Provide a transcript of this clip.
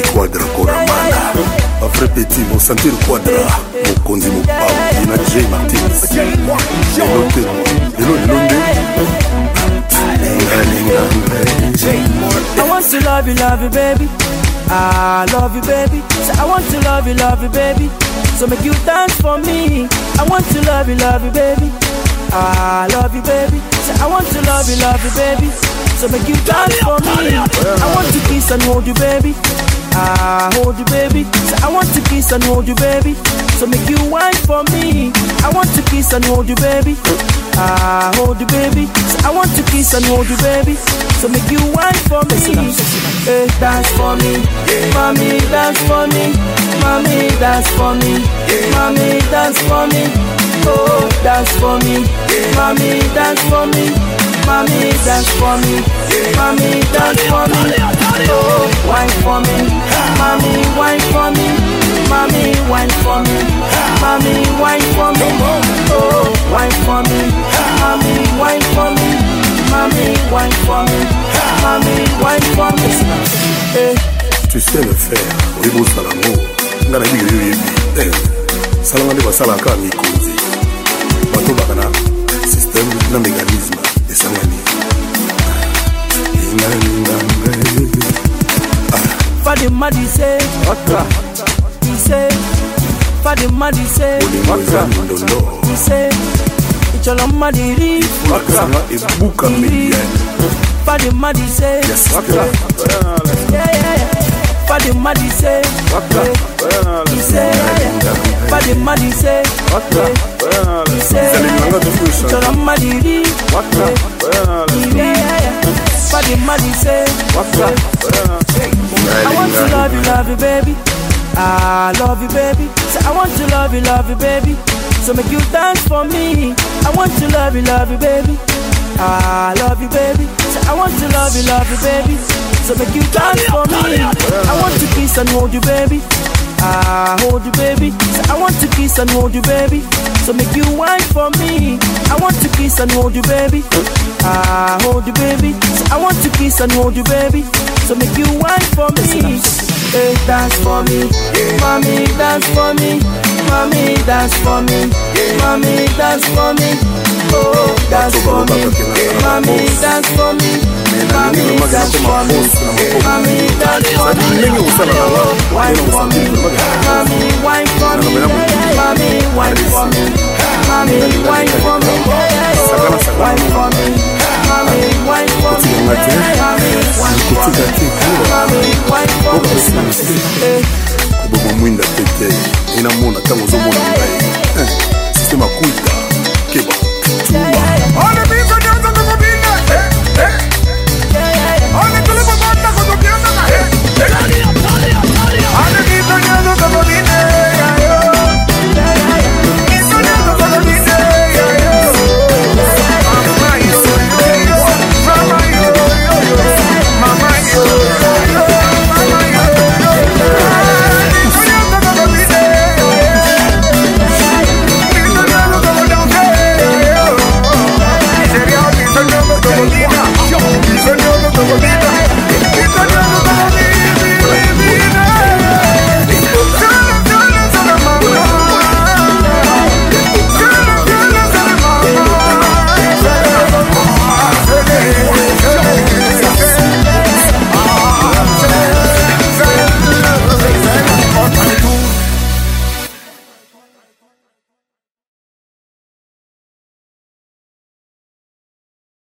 petit quadra koramana bavrai petit mosentir quadra mokonzi mopau ina j martins I want to love you, love you, baby. I love you, baby. So I want to love you, love you, baby. So make you dance for me. I want to love you, love you, baby. I love you, baby. So I want to love you, love you, baby. So make you dance for me. I want to kiss and hold you, baby. I hold you, baby. So I want to kiss and hold you, baby. So make you wine for me. I want to kiss and hold you, baby. I hold you, baby. So I want to kiss and hold you, baby. So make you wine for me. Hey, dance for me, mommy, dance for me, mommy, dance for me, mommy, dance for me. Oh, dance for me, mommy, dance for me, mommy, dance for me, mommy, dance for me. Oh, wine for me, mommy, wine for me, mommy, wine for me, mommy, wine for me. Oh, wine for me, mommy, wine for me, mommy, wine for me, mommy, wine for me. Hey. tu sais le faire. Oyebi osala yango nga nayebi yoyo oyebi eh. salanga nde basalaka mikonzi. Bato baka na systeme na mécanisme esangani Fadima di say, he say, Fadima di say, mindondo he say, Icholoma di ri, bakasanga ebuka médiane Fadima di say, ya systeme yeah yeah yeah. Fadima di say, he say, Fadima di say, he say, Icholoma di ri, yeah. Yeah yeah. Fadima di say, I want to love you, love you, baby. I love you, baby. So I want to love you, love you, baby. So make you dance for me. I want to love you, love you, baby. I love you, baby. So I want to love you, love you, baby. So make you dance for me. I want to kiss and hold you, baby. I hold you, baby. So I want to kiss and hold you, baby. So make you wine for me. I want to kiss and hold you, baby. I hold you, baby. So I want to kiss and hold you, baby. So make you wine for me. Hey, dance for me, mommy, dance for me, mommy, dance for me, mommy, dance for me. Oh, dance for me, mommy, dance for me, mommy, dance for me, mommy, dance for me. Oh, wine for me, mommy, wine for me, mommy, wine for me, mommy, wine for me, oh, wine for me, kotika te okosina koboma mwinda te te enamona ntango ozomona ngai sistema kuita